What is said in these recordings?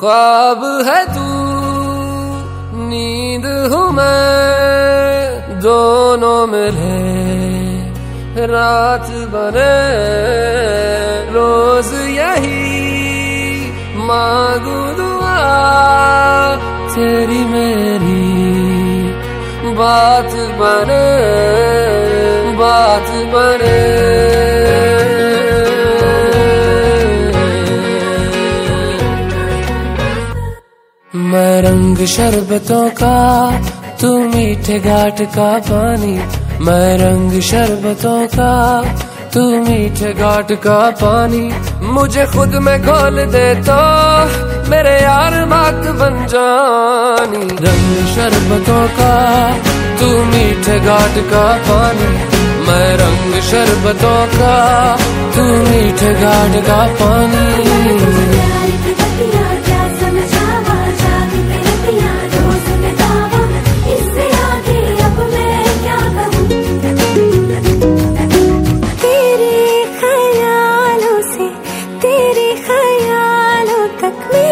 ख्वाब है तू, नींद हूँ मैं, दोनों मिले, रात बने, रोज यही, मांगू दुआ, तेरी मेरी, बात बने बात बने। रंग शरबतों का, तू मीठे घाट का पानी। मैं रंग शरबतों का, तू मीठे घाट का पानी। मुझे खुद में दे तो मेरे यार बात बन जानी। रंग शरबतों का, तू मीठे घाट का पानी। मैं रंग शरबतों का, तू मीठे घाट का पानी।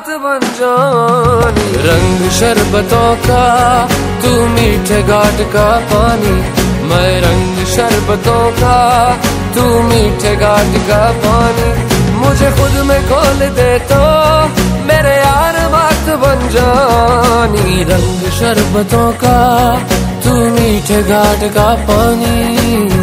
यार बात बन जानी। रंग शरबतों का, तू मीठे घाट का पानी। मैं रंग शरबतों का, तू मीठे घाट का पानी। मुझे खुद में खोल दे तो मेरे यार बात बन जानी। रंग शरबतों का, तू मीठे घाट का पानी।